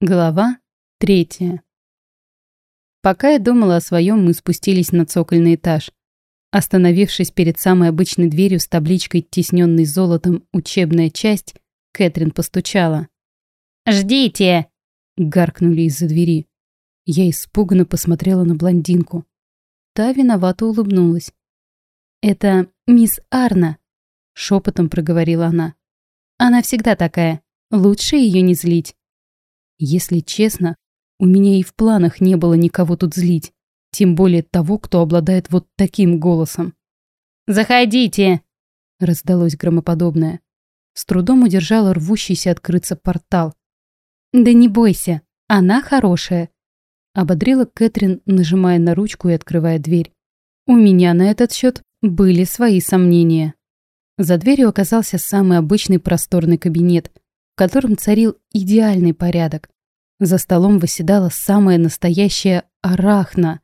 Глава третья. Пока я думала о своем, мы спустились на цокольный этаж. Остановившись перед самой обычной дверью с табличкой «Тесненный золотом. Учебная часть», Кэтрин постучала. «Ждите!» — гаркнули из-за двери. Я испуганно посмотрела на блондинку. Та виновато улыбнулась. «Это мисс Арна», — шепотом проговорила она. «Она всегда такая. Лучше ее не злить». Если честно, у меня и в планах не было никого тут злить, тем более того, кто обладает вот таким голосом. «Заходите!» — раздалось громоподобное. С трудом удержала рвущийся открыться портал. «Да не бойся, она хорошая», — ободрила Кэтрин, нажимая на ручку и открывая дверь. У меня на этот счет были свои сомнения. За дверью оказался самый обычный просторный кабинет, котором царил идеальный порядок. За столом восседала самая настоящая арахна.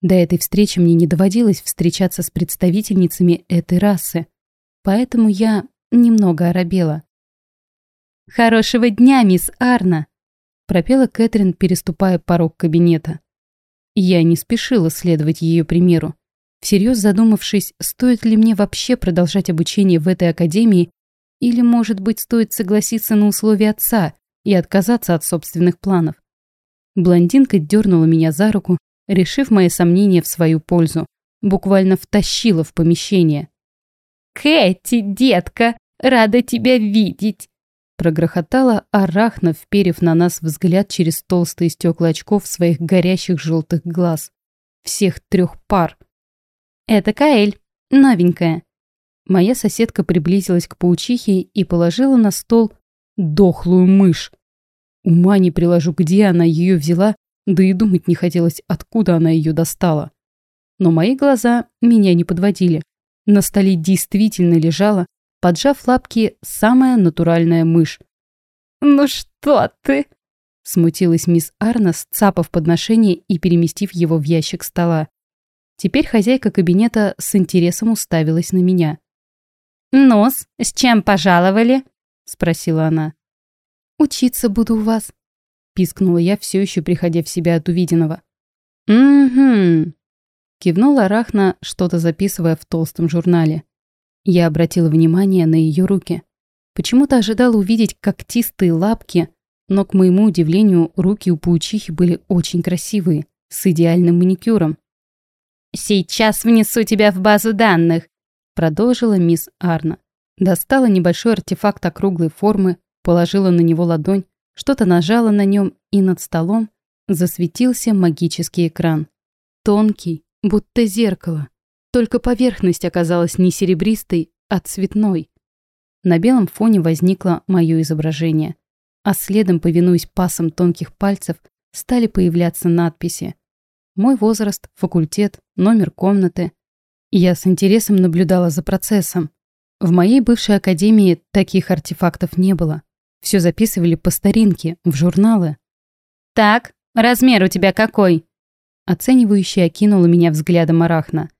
До этой встречи мне не доводилось встречаться с представительницами этой расы, поэтому я немного оробела. «Хорошего дня, мисс Арна!» — пропела Кэтрин, переступая порог кабинета. Я не спешила следовать ее примеру, всерьез задумавшись, стоит ли мне вообще продолжать обучение в этой академии или, может быть, стоит согласиться на условия отца и отказаться от собственных планов? Блондинка дернула меня за руку, решив мои сомнения в свою пользу. Буквально втащила в помещение. «Кэти, детка, рада тебя видеть!» Прогрохотала Арахна, вперев на нас взгляд через толстые стекла очков своих горящих желтых глаз. Всех трех пар. «Это Каэль, новенькая», Моя соседка приблизилась к паучихе и положила на стол дохлую мышь. Ума не приложу, где она ее взяла, да и думать не хотелось, откуда она ее достала. Но мои глаза меня не подводили. На столе действительно лежала, поджав лапки, самая натуральная мышь. «Ну что ты?» Смутилась мисс Арна, сцапав подношение и переместив его в ящик стола. Теперь хозяйка кабинета с интересом уставилась на меня. «Нос, с чем пожаловали?» — спросила она. «Учиться буду у вас», — пискнула я, все еще приходя в себя от увиденного. «Угу», — кивнула Рахна, что-то записывая в толстом журнале. Я обратила внимание на ее руки. Почему-то ожидала увидеть когтистые лапки, но, к моему удивлению, руки у паучихи были очень красивые, с идеальным маникюром. «Сейчас внесу тебя в базу данных», Продолжила мисс Арна. Достала небольшой артефакт округлой формы, положила на него ладонь, что-то нажала на нем, и над столом засветился магический экран. Тонкий, будто зеркало. Только поверхность оказалась не серебристой, а цветной. На белом фоне возникло мое изображение. А следом, повинуясь пасам тонких пальцев, стали появляться надписи. Мой возраст, факультет, номер комнаты, я с интересом наблюдала за процессом. В моей бывшей академии таких артефактов не было. Все записывали по старинке, в журналы. «Так, размер у тебя какой?» Оценивающе окинула меня взглядом Арахна.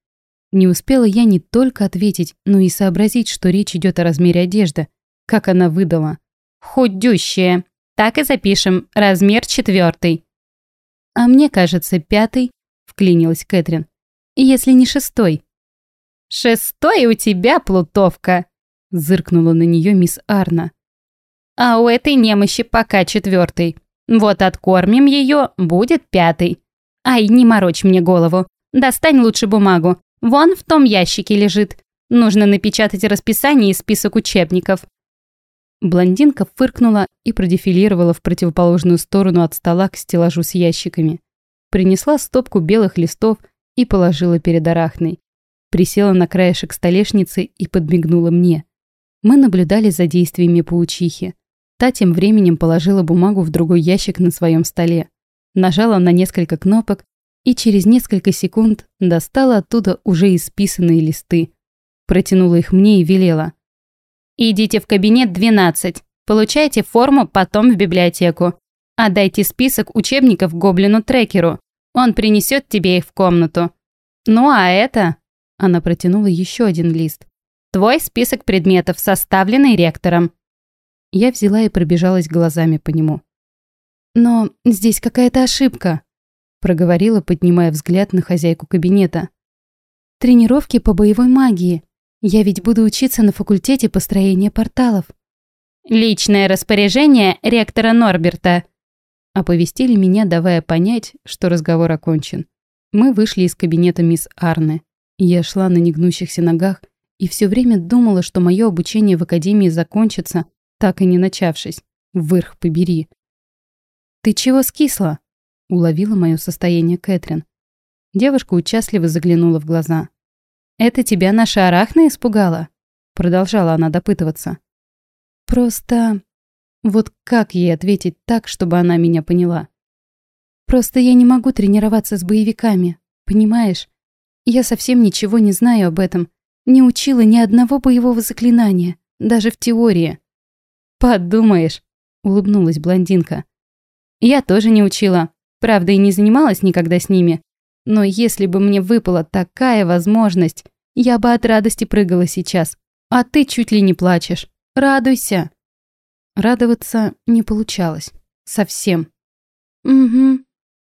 Не успела я не только ответить, но и сообразить, что речь идет о размере одежды. Как она выдала. «Худющая. Так и запишем. Размер четвертый. «А мне кажется, пятый», — вклинилась Кэтрин. «Если не шестой». «Шестой у тебя, плутовка!» — зыркнула на нее мисс Арна. «А у этой немощи пока четвертый. Вот откормим ее, будет пятый. Ай, не морочь мне голову. Достань лучше бумагу. Вон в том ящике лежит. Нужно напечатать расписание и список учебников». Блондинка фыркнула и продефилировала в противоположную сторону от стола к стеллажу с ящиками. Принесла стопку белых листов и положила перед Арахной присела на краешек столешницы и подмигнула мне. Мы наблюдали за действиями паучихи. Та тем временем положила бумагу в другой ящик на своем столе, нажала на несколько кнопок и через несколько секунд достала оттуда уже исписанные листы. Протянула их мне и велела. «Идите в кабинет 12, получайте форму, потом в библиотеку. Отдайте список учебников гоблину-трекеру. Он принесет тебе их в комнату. Ну а это...» Она протянула еще один лист. «Твой список предметов, составленный ректором». Я взяла и пробежалась глазами по нему. Но здесь какая-то ошибка, проговорила, поднимая взгляд на хозяйку кабинета. Тренировки по боевой магии. Я ведь буду учиться на факультете построения порталов. Личное распоряжение ректора Норберта. Оповестили меня, давая понять, что разговор окончен. Мы вышли из кабинета мисс Арны. Я шла на негнущихся ногах и все время думала, что мое обучение в академии закончится, так и не начавшись. Вверх побери. «Ты чего скисла?» — уловила мое состояние Кэтрин. Девушка участливо заглянула в глаза. «Это тебя наша арахна испугала?» Продолжала она допытываться. «Просто... Вот как ей ответить так, чтобы она меня поняла? Просто я не могу тренироваться с боевиками, понимаешь? Я совсем ничего не знаю об этом, не учила ни одного боевого заклинания, даже в теории». «Подумаешь», — улыбнулась блондинка. «Я тоже не учила, правда и не занималась никогда с ними, но если бы мне выпала такая возможность, я бы от радости прыгала сейчас. А ты чуть ли не плачешь. Радуйся. Радоваться не получалось. Совсем. Угу.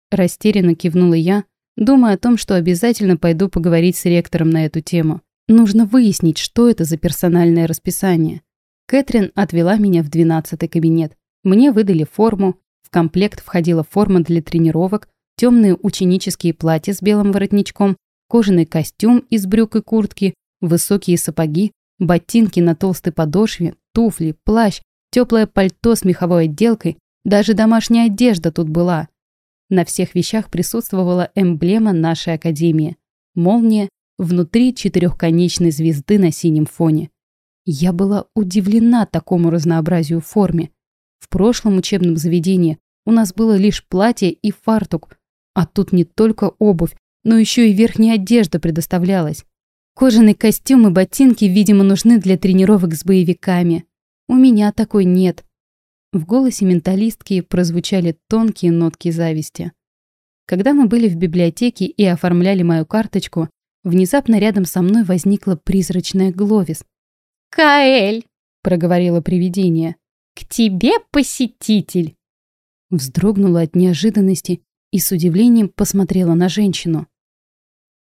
Растерянно кивнула я, думая о том, что обязательно пойду поговорить с ректором на эту тему. Нужно выяснить, что это за персональное расписание. Кэтрин отвела меня в двенадцатый кабинет. Мне выдали форму. В комплект входила форма для тренировок, темные ученические платья с белым воротничком, кожаный костюм из брюк и куртки, высокие сапоги, ботинки на толстой подошве, туфли, плащ, теплое пальто с меховой отделкой, даже домашняя одежда тут была. На всех вещах присутствовала эмблема нашей академии. Молния внутри четырехконечной звезды на синем фоне. Я была удивлена такому разнообразию в форме. В прошлом учебном заведении у нас было лишь платье и фартук, а тут не только обувь, но еще и верхняя одежда предоставлялась. Кожаный костюм и ботинки, видимо, нужны для тренировок с боевиками. У меня такой нет. В голосе менталистки прозвучали тонкие нотки зависти. Когда мы были в библиотеке и оформляли мою карточку, внезапно рядом со мной возникла призрачная Гловис. «Каэль!» — проговорило привидение. «К тебе посетитель!» Вздрогнула от неожиданности и с удивлением посмотрела на женщину.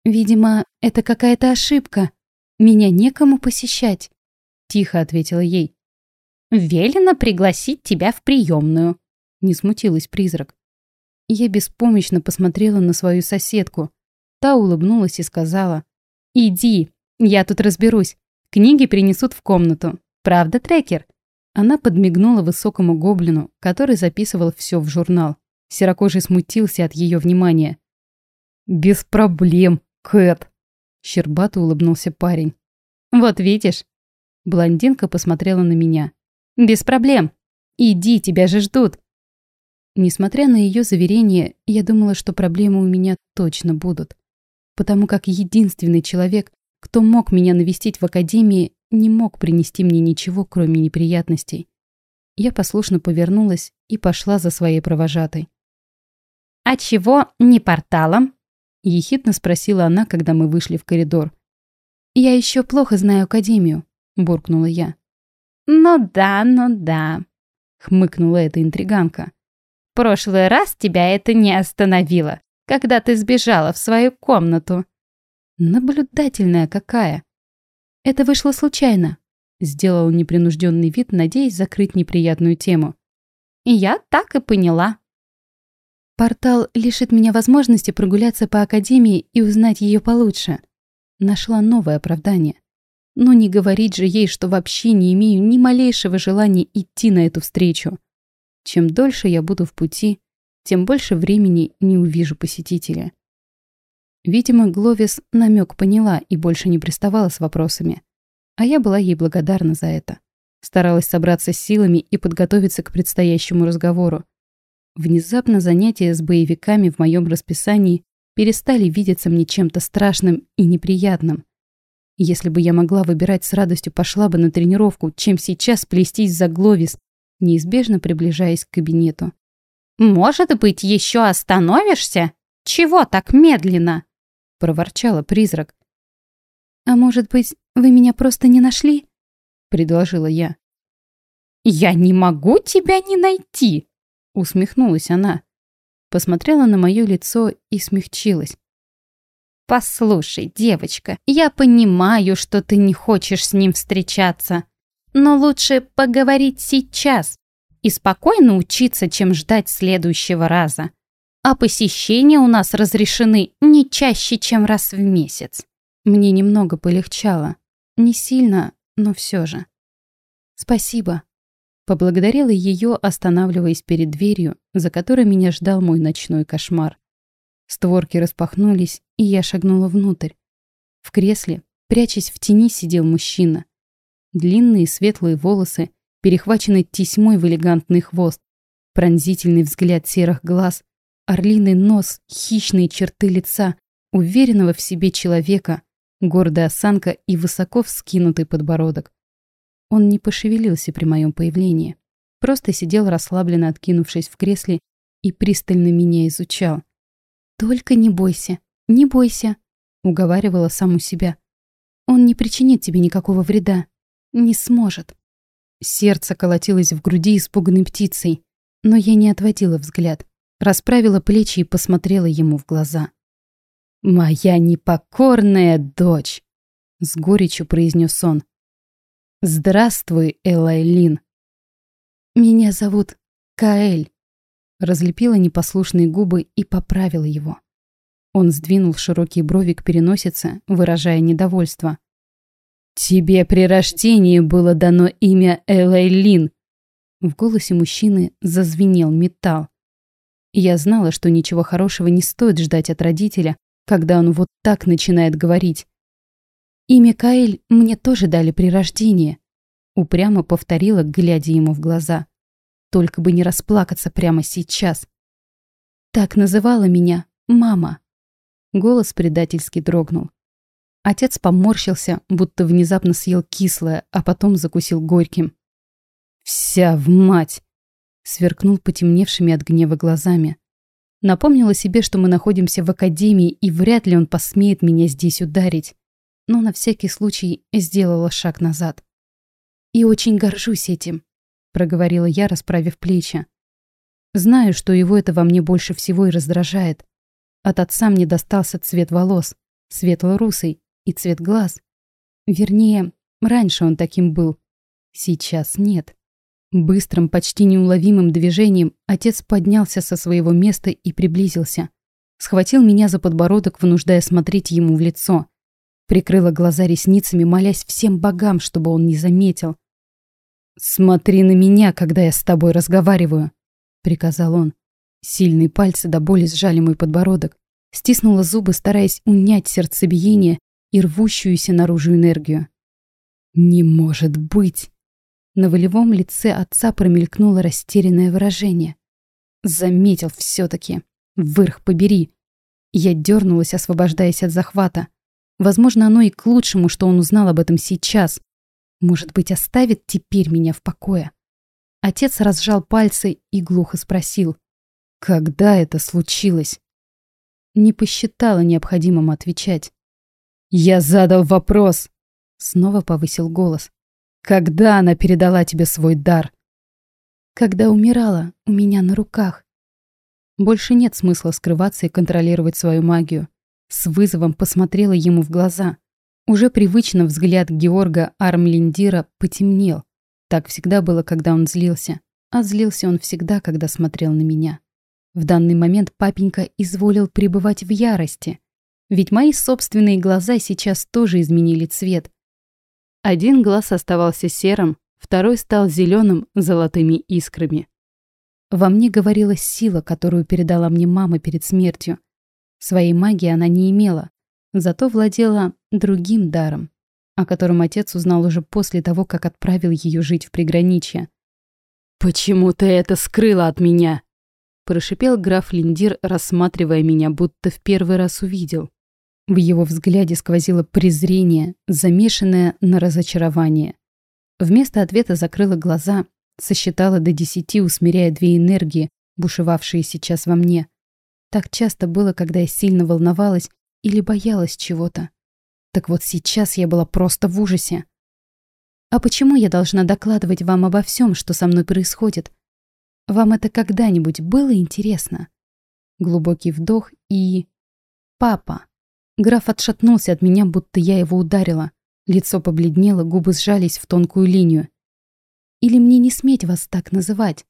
«Видимо, это какая-то ошибка. Меня некому посещать», — тихо ответила ей. «Велено пригласить тебя в приемную», — не смутилась призрак. Я беспомощно посмотрела на свою соседку. Та улыбнулась и сказала. «Иди, я тут разберусь. Книги принесут в комнату. Правда, трекер?» Она подмигнула высокому гоблину, который записывал все в журнал. Серокожий смутился от ее внимания. «Без проблем, Кэт!» Щербато улыбнулся парень. «Вот видишь?» Блондинка посмотрела на меня. «Без проблем. Иди, тебя же ждут». Несмотря на ее заверение, я думала, что проблемы у меня точно будут. Потому как единственный человек, кто мог меня навестить в академии, не мог принести мне ничего, кроме неприятностей. Я послушно повернулась и пошла за своей провожатой. «А чего не порталом?» — ехидно спросила она, когда мы вышли в коридор. «Я еще плохо знаю Академию», — буркнула я. «Ну да, ну да», — хмыкнула эта интриганка. «В прошлый раз тебя это не остановило, когда ты сбежала в свою комнату». «Наблюдательная какая!» «Это вышло случайно», — сделал непринужденный вид, надеясь закрыть неприятную тему. «Я так и поняла», Портал лишит меня возможности прогуляться по Академии и узнать ее получше. Нашла новое оправдание. Но не говорить же ей, что вообще не имею ни малейшего желания идти на эту встречу. Чем дольше я буду в пути, тем больше времени не увижу посетителя. Видимо, Гловис намек поняла и больше не приставала с вопросами. А я была ей благодарна за это. Старалась собраться с силами и подготовиться к предстоящему разговору. Внезапно занятия с боевиками в моем расписании перестали видеться мне чем-то страшным и неприятным. Если бы я могла выбирать, с радостью пошла бы на тренировку, чем сейчас плестись за Гловис, неизбежно приближаясь к кабинету. «Может быть, еще остановишься? Чего так медленно?» — проворчала призрак. «А может быть, вы меня просто не нашли?» — предложила я. «Я не могу тебя не найти!» Усмехнулась она. Посмотрела на мое лицо и смягчилась. «Послушай, девочка, я понимаю, что ты не хочешь с ним встречаться, но лучше поговорить сейчас и спокойно учиться, чем ждать следующего раза. А посещения у нас разрешены не чаще, чем раз в месяц». Мне немного полегчало. Не сильно, но все же. «Спасибо», Поблагодарила ее, останавливаясь перед дверью, за которой меня ждал мой ночной кошмар. Створки распахнулись, и я шагнула внутрь. В кресле, прячась в тени, сидел мужчина. Длинные светлые волосы, перехваченный тесьмой в элегантный хвост, пронзительный взгляд серых глаз, орлиный нос, хищные черты лица, уверенного в себе человека, гордая осанка и высоко вскинутый подбородок. Он не пошевелился при моем появлении. Просто сидел расслабленно откинувшись в кресле и пристально меня изучал. «Только не бойся, не бойся», — уговаривала саму себя. «Он не причинит тебе никакого вреда. Не сможет». Сердце колотилось в груди испуганной птицей, но я не отводила взгляд, расправила плечи и посмотрела ему в глаза. «Моя непокорная дочь!» — с горечью произнес он. «Здравствуй, Элайлин!» «Меня зовут Каэль», — разлепила непослушные губы и поправила его. Он сдвинул широкие брови к переносице, выражая недовольство. «Тебе при рождении было дано имя Элайлин!» В голосе мужчины зазвенел металл. Я знала, что ничего хорошего не стоит ждать от родителя, когда он вот так начинает говорить. Имя Каэль мне тоже дали при рождении. Упрямо повторила, глядя ему в глаза. Только бы не расплакаться прямо сейчас. Так называла меня мама. Голос предательски дрогнул. Отец поморщился, будто внезапно съел кислое, а потом закусил горьким. «Вся в мать!» Сверкнул потемневшими от гнева глазами. Напомнила себе, что мы находимся в академии, и вряд ли он посмеет меня здесь ударить но на всякий случай сделала шаг назад. «И очень горжусь этим», — проговорила я, расправив плечи. «Знаю, что его это во мне больше всего и раздражает. От отца мне достался цвет волос, светло-русый, и цвет глаз. Вернее, раньше он таким был. Сейчас нет». Быстрым, почти неуловимым движением отец поднялся со своего места и приблизился. Схватил меня за подбородок, вынуждая смотреть ему в лицо. Прикрыла глаза ресницами, молясь всем богам, чтобы он не заметил. «Смотри на меня, когда я с тобой разговариваю», — приказал он. Сильные пальцы до боли сжали мой подбородок. Стиснула зубы, стараясь унять сердцебиение и рвущуюся наружу энергию. «Не может быть!» На волевом лице отца промелькнуло растерянное выражение. Заметил все таки Вырх побери. Я дернулась, освобождаясь от захвата. Возможно, оно и к лучшему, что он узнал об этом сейчас. Может быть, оставит теперь меня в покое. Отец разжал пальцы и глухо спросил. «Когда это случилось?» Не посчитала необходимым отвечать. «Я задал вопрос!» Снова повысил голос. «Когда она передала тебе свой дар?» «Когда умирала, у меня на руках». Больше нет смысла скрываться и контролировать свою магию. С вызовом посмотрела ему в глаза. Уже привычно взгляд Георга Армлиндира потемнел. Так всегда было, когда он злился. А злился он всегда, когда смотрел на меня. В данный момент папенька изволил пребывать в ярости. Ведь мои собственные глаза сейчас тоже изменили цвет. Один глаз оставался серым, второй стал зеленым золотыми искрами. Во мне говорила сила, которую передала мне мама перед смертью. Своей магии она не имела, зато владела другим даром, о котором отец узнал уже после того, как отправил ее жить в приграничье. «Почему ты это скрыла от меня?» прошипел граф Линдир, рассматривая меня, будто в первый раз увидел. В его взгляде сквозило презрение, замешанное на разочарование. Вместо ответа закрыла глаза, сосчитала до десяти, усмиряя две энергии, бушевавшие сейчас во мне. Так часто было, когда я сильно волновалась или боялась чего-то. Так вот сейчас я была просто в ужасе. А почему я должна докладывать вам обо всем, что со мной происходит? вам это когда-нибудь было интересно? Глубокий вдох и... Папа. Граф отшатнулся от меня, будто я его ударила. Лицо побледнело, губы сжались в тонкую линию. «Или мне не сметь вас так называть?»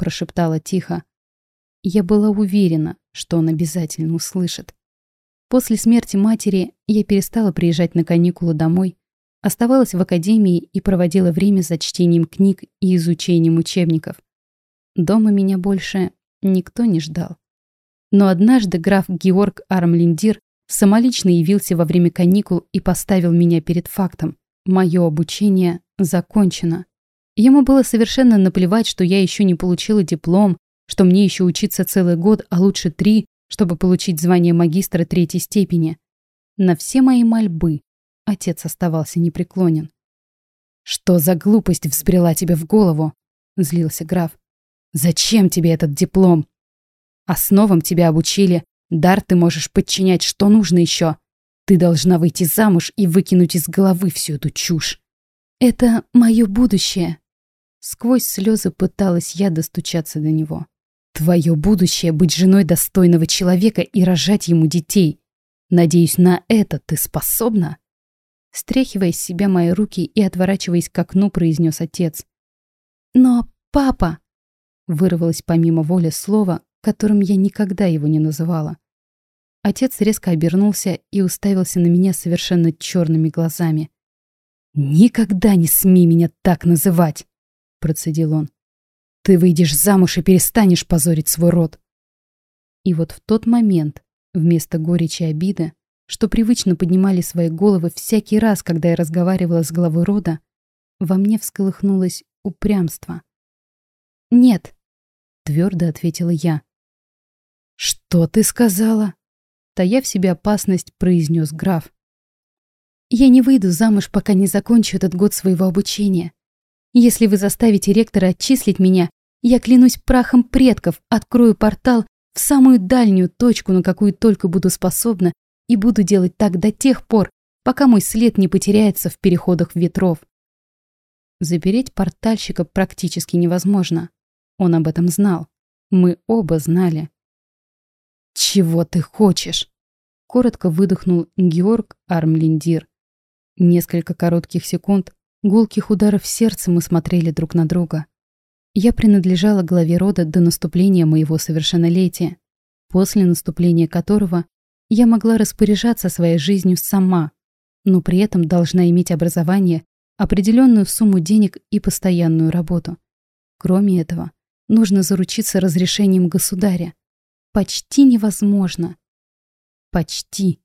прошептала тихо. Я была уверена, что он обязательно услышит. После смерти матери я перестала приезжать на каникулы домой, оставалась в академии и проводила время за чтением книг и изучением учебников. Дома меня больше никто не ждал. Но однажды граф Георг Армлиндир самолично явился во время каникул и поставил меня перед фактом. Мое обучение закончено. Ему было совершенно наплевать, что я еще не получила диплом, что мне еще учиться целый год, а лучше три, чтобы получить звание магистра третьей степени. На все мои мольбы отец оставался непреклонен. «Что за глупость взбрела тебе в голову?» – злился граф. «Зачем тебе этот диплом? Основам тебя обучили, дар ты можешь подчинять, что нужно еще. Ты должна выйти замуж и выкинуть из головы всю эту чушь. Это мое будущее. Сквозь слезы пыталась я достучаться до него. Твое будущее — быть женой достойного человека и рожать ему детей. Надеюсь, на это ты способна?» Стряхивая с себя мои руки и отворачиваясь к окну, произнес отец. «Но папа...» Вырвалось помимо воли слова, которым я никогда его не называла. Отец резко обернулся и уставился на меня совершенно черными глазами. «Никогда не смей меня так называть!» — процедил он. «Ты выйдешь замуж и перестанешь позорить свой род!» И вот в тот момент, вместо горечи и обиды, что привычно поднимали свои головы всякий раз, когда я разговаривала с главой рода, во мне всколыхнулось упрямство. «Нет», — твердо ответила я. «Что ты сказала?» Тая в себе опасность, произнес граф. Я не выйду замуж, пока не закончу этот год своего обучения. Если вы заставите ректора отчислить меня, я клянусь прахом предков, открою портал в самую дальнюю точку, на какую только буду способна, и буду делать так до тех пор, пока мой след не потеряется в переходах ветров. Запереть портальщика практически невозможно. Он об этом знал. Мы оба знали. «Чего ты хочешь?» Коротко выдохнул Георг Армлиндир. Несколько коротких секунд, гулких ударов сердца мы смотрели друг на друга. Я принадлежала главе рода до наступления моего совершеннолетия, после наступления которого я могла распоряжаться своей жизнью сама, но при этом должна иметь образование, определенную сумму денег и постоянную работу. Кроме этого, нужно заручиться разрешением государя. Почти невозможно. Почти